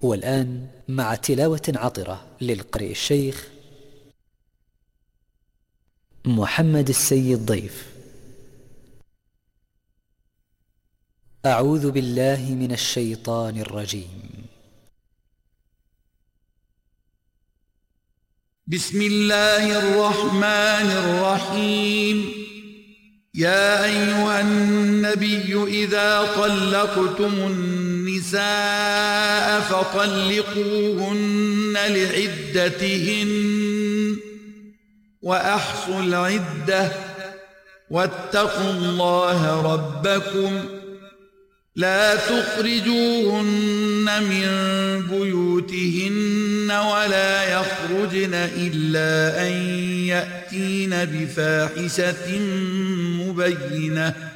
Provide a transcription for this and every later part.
والآن مع تلاوة عطرة للقارئ الشيخ محمد السيد ضيف. أعوذ بالله من الشيطان الرجيم. بسم الله الرحمن الرحيم. يا أيها النبي إذا طلقتم النبي النساء فطلقوهن لعدتهن وأحصوا العدة واتقوا الله ربكم لا تخرجوهن من بيوتهن ولا يخرجن إلا أن يأتين بفاحشة مبينة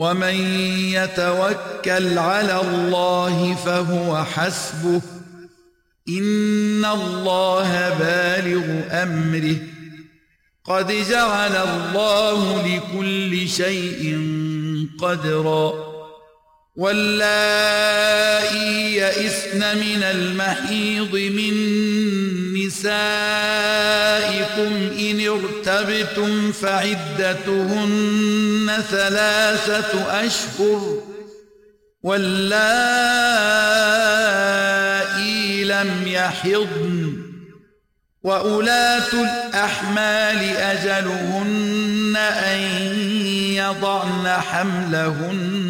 ومن يتوكل على الله فهو حسبه. إن الله بالغ أمره. قد جعل الله لكل شيء قدرا. واللائي يئسن من المحيض من نسائكم إن ارتبتم فعدتهن ثلاثة أشهر واللائي لم يحضن وأولاة الأحمال أجلهن أن يضعن حملهن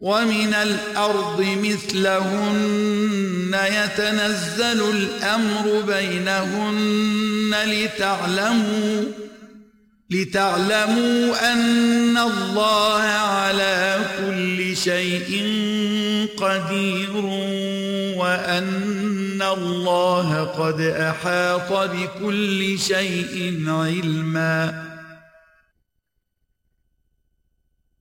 ومن الأرض مثلهن يتنزل الأمر بينهن لتعلموا لتعلموا أن الله على كل شيء قدير وأن الله قد أحاط بكل شيء علماً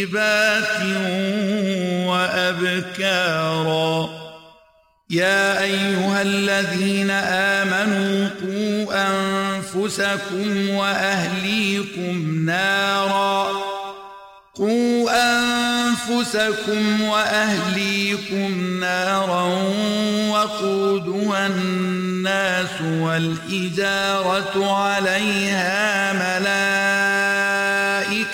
طيبات وأبكارا. يا أيها الذين آمنوا قوا أنفسكم وأهليكم نارا. قوا أنفسكم وأهليكم نارا وقودها الناس والإجارة عليها ملائكة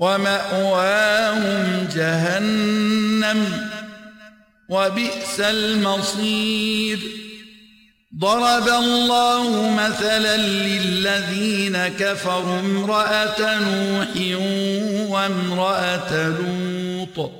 ومأواهم جهنم وبئس المصير. ضرب الله مثلا للذين كفروا امرأة نوح وامرأة لوط.